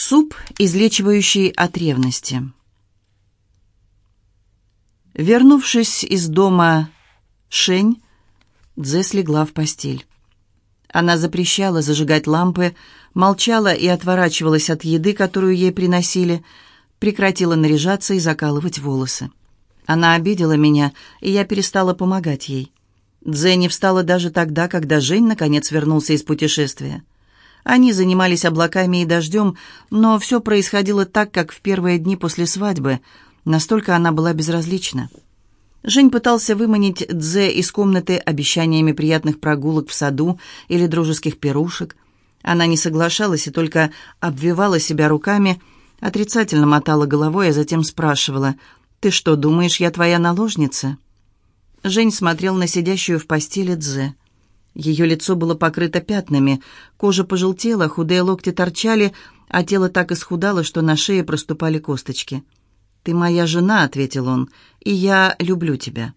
Суп, излечивающий от ревности. Вернувшись из дома Шень, Дзе слегла в постель. Она запрещала зажигать лампы, молчала и отворачивалась от еды, которую ей приносили, прекратила наряжаться и закалывать волосы. Она обидела меня, и я перестала помогать ей. Дзе не встала даже тогда, когда Жень наконец вернулся из путешествия. Они занимались облаками и дождем, но все происходило так, как в первые дни после свадьбы. Настолько она была безразлична. Жень пытался выманить Дзе из комнаты обещаниями приятных прогулок в саду или дружеских пирушек. Она не соглашалась и только обвивала себя руками, отрицательно мотала головой, а затем спрашивала, «Ты что, думаешь, я твоя наложница?» Жень смотрел на сидящую в постели Дзе. Ее лицо было покрыто пятнами, кожа пожелтела, худые локти торчали, а тело так исхудало, что на шее проступали косточки. «Ты моя жена», — ответил он, — «и я люблю тебя».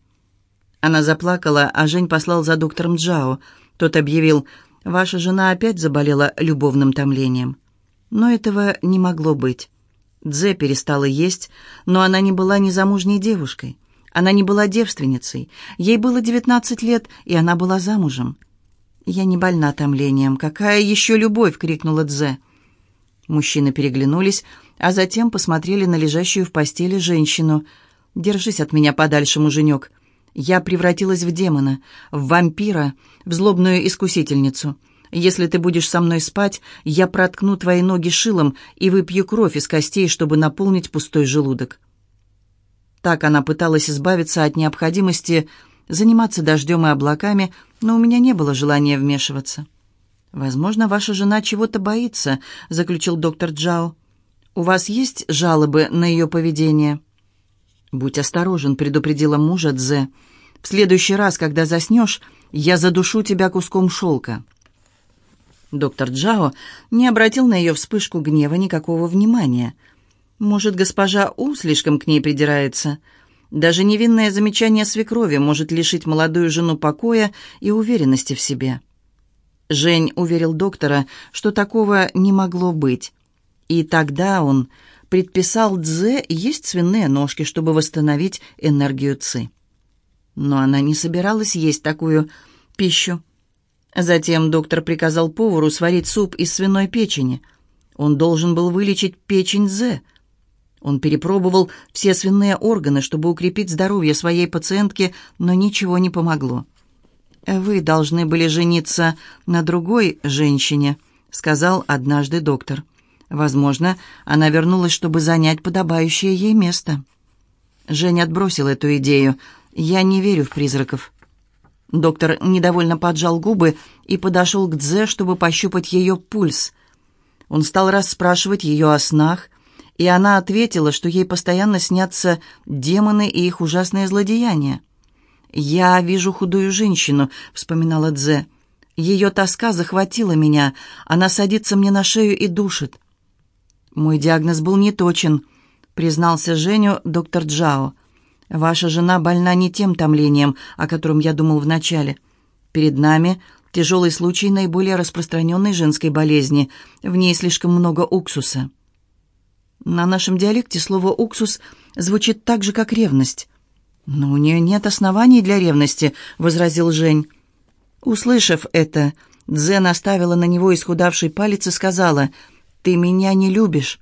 Она заплакала, а Жень послал за доктором Джао. Тот объявил, «Ваша жена опять заболела любовным томлением». Но этого не могло быть. Дзе перестала есть, но она не была незамужней девушкой. Она не была девственницей. Ей было девятнадцать лет, и она была замужем. «Я не больна томлением. Какая еще любовь?» — крикнула Дзе. Мужчины переглянулись, а затем посмотрели на лежащую в постели женщину. «Держись от меня подальше, муженек. Я превратилась в демона, в вампира, в злобную искусительницу. Если ты будешь со мной спать, я проткну твои ноги шилом и выпью кровь из костей, чтобы наполнить пустой желудок». Так она пыталась избавиться от необходимости заниматься дождем и облаками, но у меня не было желания вмешиваться. «Возможно, ваша жена чего-то боится», — заключил доктор Джао. «У вас есть жалобы на ее поведение?» «Будь осторожен», — предупредила мужа Дзе. «В следующий раз, когда заснешь, я задушу тебя куском шелка». Доктор Джао не обратил на ее вспышку гнева никакого внимания. «Может, госпожа У слишком к ней придирается?» Даже невинное замечание свекрови может лишить молодую жену покоя и уверенности в себе. Жень уверил доктора, что такого не могло быть. И тогда он предписал Дзе есть свиные ножки, чтобы восстановить энергию Ци. Но она не собиралась есть такую пищу. Затем доктор приказал повару сварить суп из свиной печени. Он должен был вылечить печень Дзе. Он перепробовал все свиные органы, чтобы укрепить здоровье своей пациентки, но ничего не помогло. «Вы должны были жениться на другой женщине», — сказал однажды доктор. «Возможно, она вернулась, чтобы занять подобающее ей место». Женя отбросил эту идею. «Я не верю в призраков». Доктор недовольно поджал губы и подошел к Дзе, чтобы пощупать ее пульс. Он стал расспрашивать ее о снах, и она ответила, что ей постоянно снятся демоны и их ужасные злодеяния. «Я вижу худую женщину», — вспоминала Дзе. «Ее тоска захватила меня. Она садится мне на шею и душит». «Мой диагноз был неточен», — признался Женю доктор Джао. «Ваша жена больна не тем томлением, о котором я думал вначале. Перед нами тяжелый случай наиболее распространенной женской болезни. В ней слишком много уксуса». На нашем диалекте слово «уксус» звучит так же, как «ревность». «Но у нее нет оснований для ревности», — возразил Жень. Услышав это, Дзе наставила на него исхудавший палец и сказала, «Ты меня не любишь».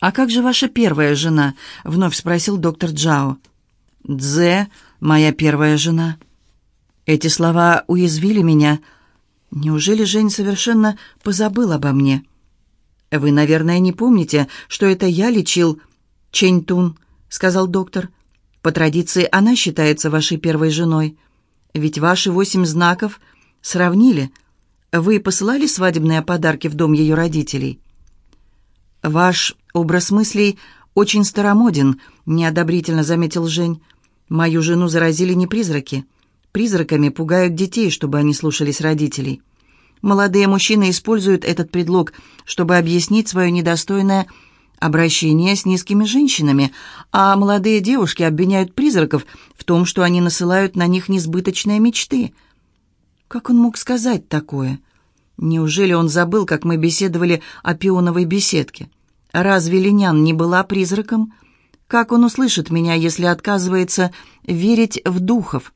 «А как же ваша первая жена?» — вновь спросил доктор Джао. «Дзе, моя первая жена». Эти слова уязвили меня. Неужели Жень совершенно позабыл обо мне?» «Вы, наверное, не помните, что это я лечил Чэнь-Тун», — сказал доктор. «По традиции она считается вашей первой женой. Ведь ваши восемь знаков сравнили. Вы посылали свадебные подарки в дом ее родителей?» «Ваш образ мыслей очень старомоден», — неодобрительно заметил Жень. «Мою жену заразили не призраки. Призраками пугают детей, чтобы они слушались родителей». Молодые мужчины используют этот предлог, чтобы объяснить свое недостойное обращение с низкими женщинами, а молодые девушки обвиняют призраков в том, что они насылают на них несбыточные мечты. Как он мог сказать такое? Неужели он забыл, как мы беседовали о пионовой беседке? Разве Линян не была призраком? Как он услышит меня, если отказывается верить в духов?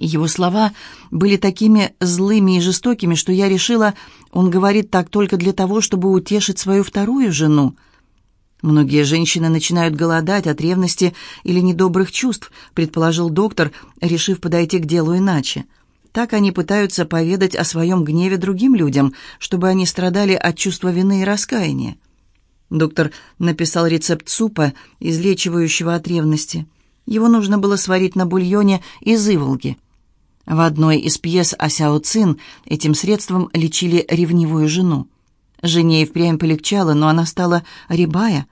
Его слова были такими злыми и жестокими, что я решила, он говорит так только для того, чтобы утешить свою вторую жену. Многие женщины начинают голодать от ревности или недобрых чувств, предположил доктор, решив подойти к делу иначе. Так они пытаются поведать о своем гневе другим людям, чтобы они страдали от чувства вины и раскаяния. Доктор написал рецепт супа, излечивающего от ревности. Его нужно было сварить на бульоне из иволги. В одной из пьес о Сяо Цин этим средством лечили ревнивую жену. Жене и впрямь полегчало, но она стала рябая.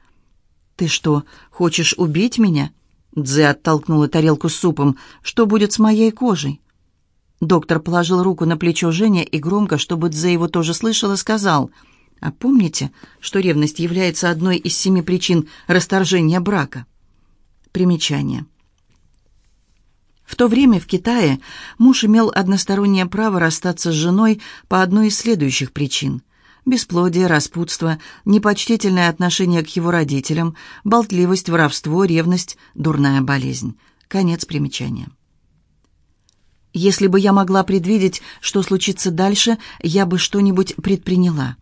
«Ты что, хочешь убить меня?» Дзе оттолкнула тарелку с супом. «Что будет с моей кожей?» Доктор положил руку на плечо Женя и громко, чтобы Дзе его тоже слышала, сказал, «А помните, что ревность является одной из семи причин расторжения брака?» Примечание. В то время в Китае муж имел одностороннее право расстаться с женой по одной из следующих причин. Бесплодие, распутство, непочтительное отношение к его родителям, болтливость, воровство, ревность, дурная болезнь. Конец примечания. Если бы я могла предвидеть, что случится дальше, я бы что-нибудь предприняла.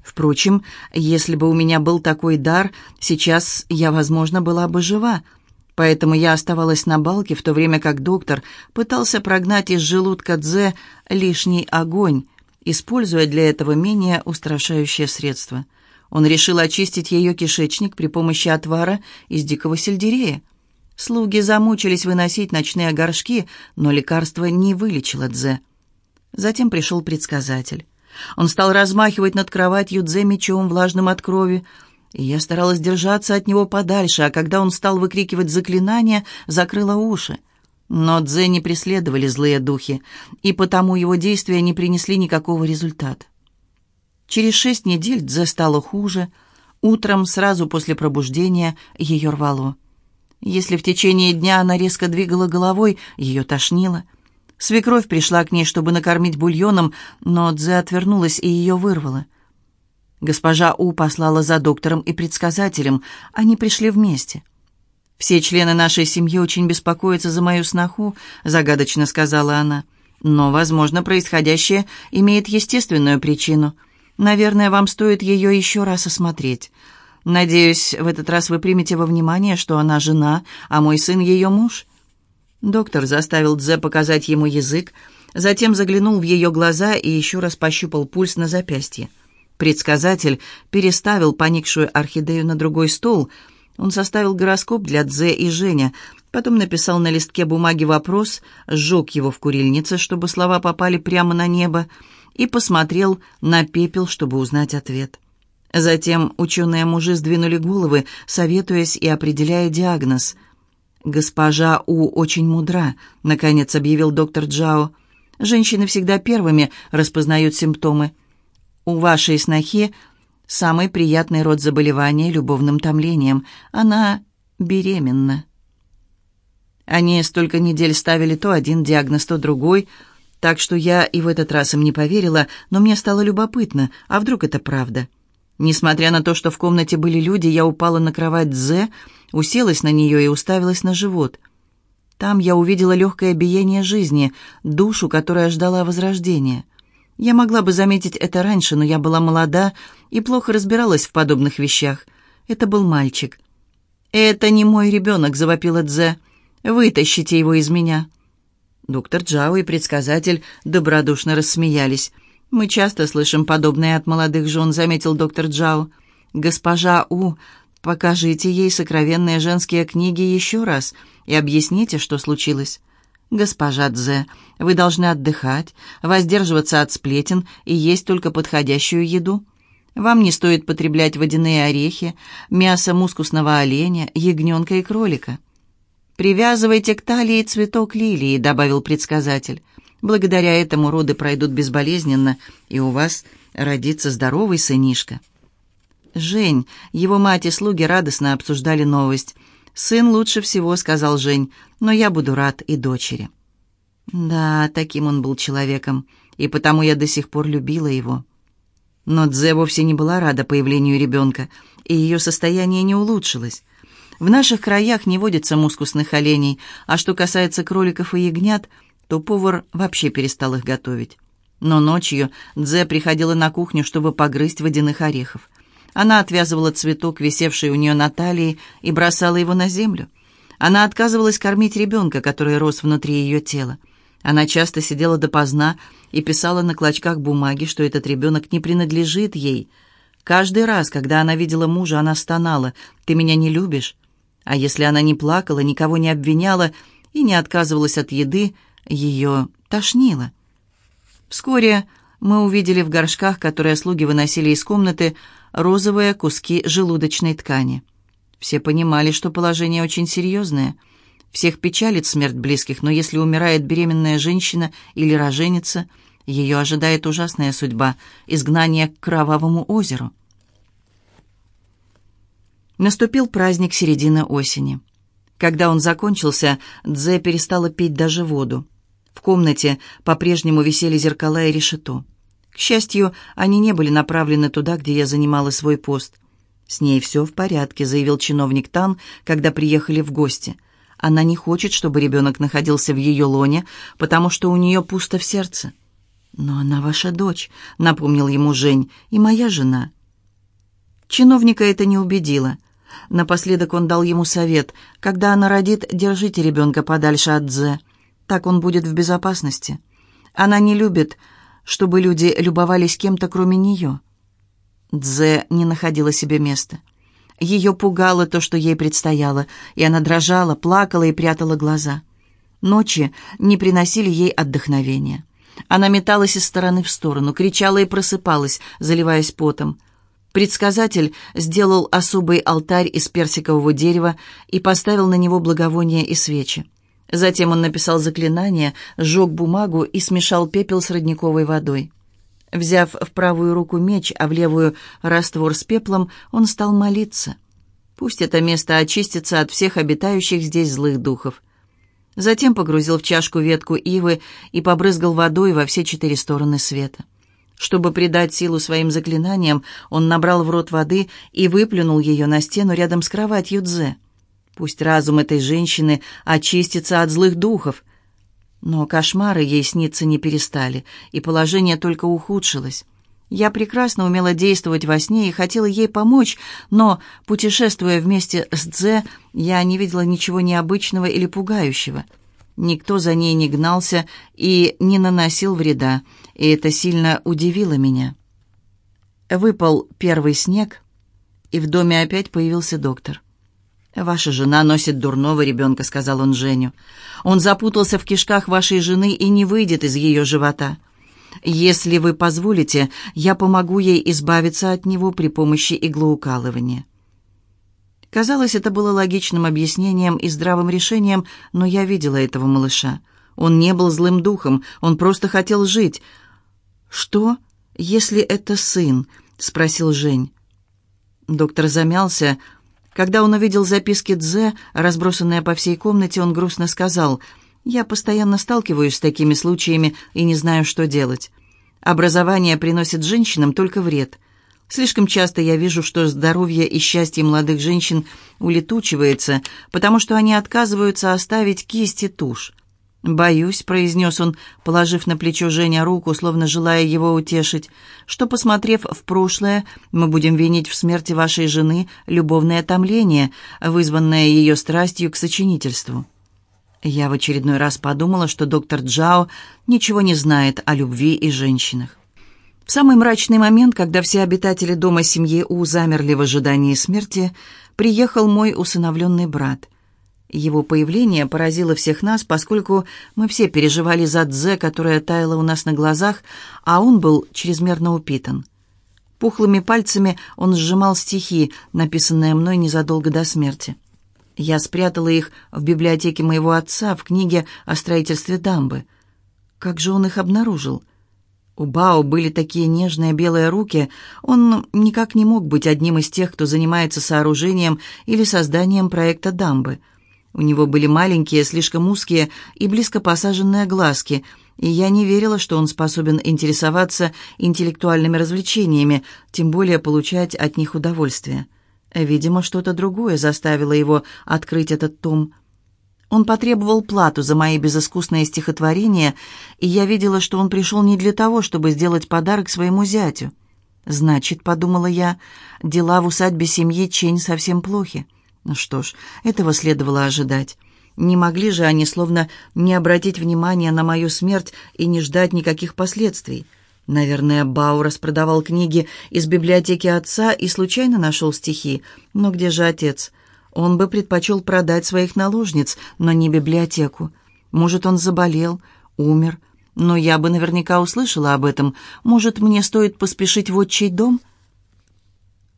Впрочем, если бы у меня был такой дар, сейчас я, возможно, была бы жива. Поэтому я оставалась на балке, в то время как доктор пытался прогнать из желудка Дзе лишний огонь, используя для этого менее устрашающее средство. Он решил очистить ее кишечник при помощи отвара из дикого сельдерея. Слуги замучились выносить ночные горшки, но лекарство не вылечило Дзе. Затем пришел предсказатель. Он стал размахивать над кроватью Дзе мечом, влажным от крови, я старалась держаться от него подальше, а когда он стал выкрикивать заклинания, закрыла уши. Но Дзе не преследовали злые духи, и потому его действия не принесли никакого результата. Через шесть недель Дзе стало хуже. Утром, сразу после пробуждения, ее рвало. Если в течение дня она резко двигала головой, ее тошнило. Свекровь пришла к ней, чтобы накормить бульоном, но Дзе отвернулась и ее вырвала. Госпожа У послала за доктором и предсказателем. Они пришли вместе. «Все члены нашей семьи очень беспокоятся за мою сноху», — загадочно сказала она. «Но, возможно, происходящее имеет естественную причину. Наверное, вам стоит ее еще раз осмотреть. Надеюсь, в этот раз вы примете во внимание, что она жена, а мой сын ее муж». Доктор заставил Дзе показать ему язык, затем заглянул в ее глаза и еще раз пощупал пульс на запястье. Предсказатель переставил поникшую орхидею на другой стол. Он составил гороскоп для Дзе и Женя, потом написал на листке бумаги вопрос, сжег его в курильнице, чтобы слова попали прямо на небо, и посмотрел на пепел, чтобы узнать ответ. Затем ученые-мужи сдвинули головы, советуясь и определяя диагноз. «Госпожа У очень мудра», — наконец объявил доктор Джао. «Женщины всегда первыми распознают симптомы. У вашей снохи самый приятный род заболевания любовным томлением. Она беременна». Они столько недель ставили то один диагноз, то другой, так что я и в этот раз им не поверила, но мне стало любопытно, а вдруг это правда?» Несмотря на то, что в комнате были люди, я упала на кровать Дзе, уселась на нее и уставилась на живот. Там я увидела легкое биение жизни, душу, которая ждала возрождения. Я могла бы заметить это раньше, но я была молода и плохо разбиралась в подобных вещах. Это был мальчик. «Это не мой ребенок», — завопила Дзе. «Вытащите его из меня». Доктор Джао и предсказатель добродушно рассмеялись. «Мы часто слышим подобное от молодых жен», — заметил доктор Джао. «Госпожа У, покажите ей сокровенные женские книги еще раз и объясните, что случилось». «Госпожа Дзе, вы должны отдыхать, воздерживаться от сплетен и есть только подходящую еду. Вам не стоит потреблять водяные орехи, мясо мускусного оленя, ягненка и кролика». «Привязывайте к талии цветок лилии», — добавил предсказатель. Благодаря этому роды пройдут безболезненно, и у вас родится здоровый сынишка». Жень, его мать и слуги радостно обсуждали новость. «Сын лучше всего», — сказал Жень, — «но я буду рад и дочери». Да, таким он был человеком. и потому я до сих пор любила его. Но Дзе вовсе не была рада появлению ребенка, и ее состояние не улучшилось. В наших краях не водится мускусных оленей, а что касается кроликов и ягнят, то повар вообще перестал их готовить. Но ночью Дзе приходила на кухню, чтобы погрызть водяных орехов. Она отвязывала цветок, висевший у нее на талии, и бросала его на землю. Она отказывалась кормить ребенка, который рос внутри ее тела. Она часто сидела допоздна и писала на клочках бумаги, что этот ребенок не принадлежит ей. Каждый раз, когда она видела мужа, она стонала «Ты меня не любишь?» А если она не плакала, никого не обвиняла и не отказывалась от еды, ее тошнило. Вскоре мы увидели в горшках, которые слуги выносили из комнаты, розовые куски желудочной ткани. Все понимали, что положение очень серьезное. Всех печалит смерть близких, но если умирает беременная женщина или роженица, ее ожидает ужасная судьба — изгнание к кровавому озеру. Наступил праздник середины осени. Когда он закончился, Дзе перестала пить даже воду. В комнате по-прежнему висели зеркала и решето. К счастью, они не были направлены туда, где я занимала свой пост. «С ней все в порядке», — заявил чиновник Тан, когда приехали в гости. «Она не хочет, чтобы ребенок находился в ее лоне, потому что у нее пусто в сердце». «Но она ваша дочь», — напомнил ему Жень, — «и моя жена». Чиновника это не убедило. Напоследок он дал ему совет. «Когда она родит, держите ребенка подальше от Дзе. Так он будет в безопасности. Она не любит, чтобы люди любовались кем-то, кроме нее». Дзе не находила себе места. Ее пугало то, что ей предстояло, и она дрожала, плакала и прятала глаза. Ночи не приносили ей отдохновения. Она металась из стороны в сторону, кричала и просыпалась, заливаясь потом. Предсказатель сделал особый алтарь из персикового дерева и поставил на него благовония и свечи. Затем он написал заклинание, сжег бумагу и смешал пепел с родниковой водой. Взяв в правую руку меч, а в левую раствор с пеплом, он стал молиться. Пусть это место очистится от всех обитающих здесь злых духов. Затем погрузил в чашку ветку ивы и побрызгал водой во все четыре стороны света. Чтобы придать силу своим заклинаниям, он набрал в рот воды и выплюнул ее на стену рядом с кроватью Дзе. Пусть разум этой женщины очистится от злых духов. Но кошмары ей сниться не перестали, и положение только ухудшилось. Я прекрасно умела действовать во сне и хотела ей помочь, но, путешествуя вместе с Дзе, я не видела ничего необычного или пугающего — Никто за ней не гнался и не наносил вреда, и это сильно удивило меня. Выпал первый снег, и в доме опять появился доктор. «Ваша жена носит дурного ребенка», — сказал он Женю. «Он запутался в кишках вашей жены и не выйдет из ее живота. Если вы позволите, я помогу ей избавиться от него при помощи иглоукалывания». Казалось, это было логичным объяснением и здравым решением, но я видела этого малыша. Он не был злым духом, он просто хотел жить. «Что, если это сын?» — спросил Жень. Доктор замялся. Когда он увидел записки Дзе, разбросанные по всей комнате, он грустно сказал, «Я постоянно сталкиваюсь с такими случаями и не знаю, что делать. Образование приносит женщинам только вред». Слишком часто я вижу, что здоровье и счастье молодых женщин улетучивается, потому что они отказываются оставить кисть и тушь. «Боюсь», — произнес он, положив на плечо Женя руку, словно желая его утешить, «что, посмотрев в прошлое, мы будем винить в смерти вашей жены любовное томление, вызванное ее страстью к сочинительству». Я в очередной раз подумала, что доктор Джао ничего не знает о любви и женщинах. В самый мрачный момент, когда все обитатели дома семьи У замерли в ожидании смерти, приехал мой усыновленный брат. Его появление поразило всех нас, поскольку мы все переживали за Дзе, которая таяла у нас на глазах, а он был чрезмерно упитан. Пухлыми пальцами он сжимал стихи, написанные мной незадолго до смерти. Я спрятала их в библиотеке моего отца в книге о строительстве дамбы. Как же он их обнаружил? У Бао были такие нежные белые руки, он никак не мог быть одним из тех, кто занимается сооружением или созданием проекта дамбы. У него были маленькие, слишком узкие и близко посаженные глазки, и я не верила, что он способен интересоваться интеллектуальными развлечениями, тем более получать от них удовольствие. Видимо, что-то другое заставило его открыть этот том. Он потребовал плату за мои безыскусные стихотворения, и я видела, что он пришел не для того, чтобы сделать подарок своему зятю. «Значит, — подумала я, — дела в усадьбе семьи Чень совсем плохи. Ну что ж, этого следовало ожидать». Не могли же они словно не обратить внимания на мою смерть и не ждать никаких последствий. Наверное, Бау распродавал книги из библиотеки отца и случайно нашел стихи. Но где же отец? Он бы предпочел продать своих наложниц, но не библиотеку. Может, он заболел, умер. Но я бы наверняка услышала об этом. Может, мне стоит поспешить в отчий дом?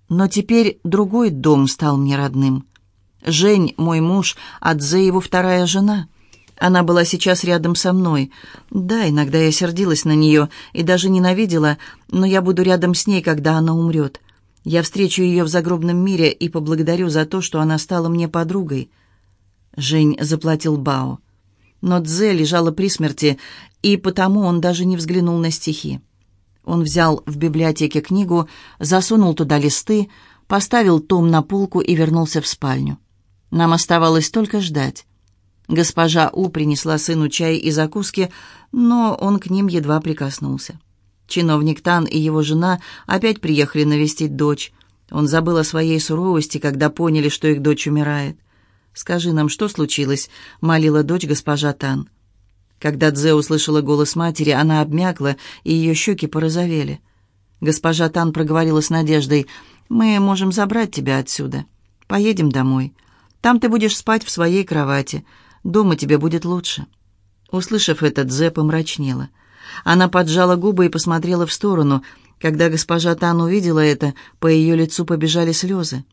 Но теперь другой дом стал мне родным. Жень, мой муж, а Дзе его вторая жена. Она была сейчас рядом со мной. Да, иногда я сердилась на нее и даже ненавидела, но я буду рядом с ней, когда она умрет. Я встречу ее в загробном мире и поблагодарю за то, что она стала мне подругой. Жень заплатил Бао. Но Дзе лежала при смерти, и потому он даже не взглянул на стихи. Он взял в библиотеке книгу, засунул туда листы, поставил том на полку и вернулся в спальню. Нам оставалось только ждать. Госпожа У принесла сыну чай и закуски, но он к ним едва прикоснулся. Чиновник Тан и его жена опять приехали навестить дочь. Он забыл о своей суровости, когда поняли, что их дочь умирает. «Скажи нам, что случилось?» — молила дочь госпожа Тан. Когда Дзе услышала голос матери, она обмякла, и ее щеки порозовели. Госпожа Тан проговорила с надеждой, «Мы можем забрать тебя отсюда. Поедем домой. Там ты будешь спать в своей кровати. Дома тебе будет лучше». Услышав это, Дзе помрачнела. Она поджала губы и посмотрела в сторону. Когда госпожа Тан увидела это, по ее лицу побежали слезы.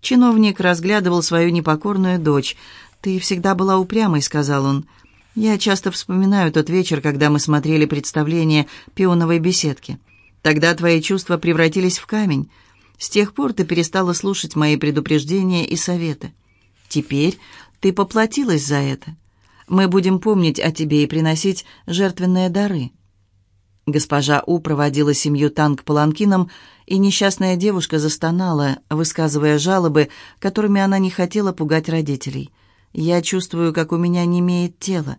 Чиновник разглядывал свою непокорную дочь. «Ты всегда была упрямой», — сказал он. «Я часто вспоминаю тот вечер, когда мы смотрели представление пионовой беседки. Тогда твои чувства превратились в камень. С тех пор ты перестала слушать мои предупреждения и советы. Теперь ты поплатилась за это. Мы будем помнить о тебе и приносить жертвенные дары». Госпожа У проводила семью танк паланкином, и несчастная девушка застонала, высказывая жалобы, которыми она не хотела пугать родителей. «Я чувствую, как у меня не имеет тела.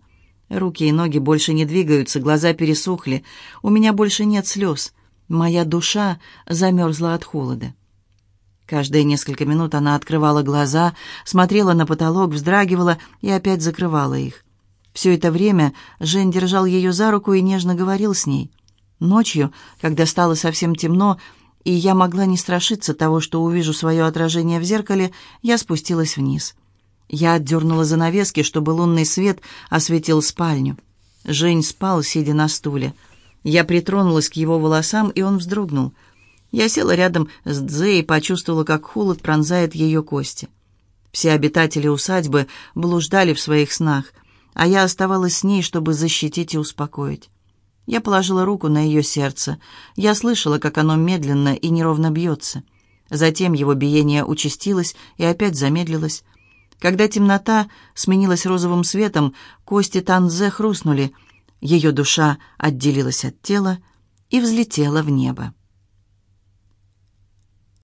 Руки и ноги больше не двигаются, глаза пересохли, у меня больше нет слез. Моя душа замерзла от холода». Каждые несколько минут она открывала глаза, смотрела на потолок, вздрагивала и опять закрывала их. Все это время Жень держал ее за руку и нежно говорил с ней. Ночью, когда стало совсем темно, и я могла не страшиться того, что увижу свое отражение в зеркале, я спустилась вниз. Я отдернула занавески, чтобы лунный свет осветил спальню. Жень спал, сидя на стуле. Я притронулась к его волосам, и он вздрогнул — я села рядом с Дзе и почувствовала, как холод пронзает ее кости. Все обитатели усадьбы блуждали в своих снах, а я оставалась с ней, чтобы защитить и успокоить. Я положила руку на ее сердце. Я слышала, как оно медленно и неровно бьется. Затем его биение участилось и опять замедлилось. Когда темнота сменилась розовым светом, кости Танзе хрустнули. Ее душа отделилась от тела и взлетела в небо.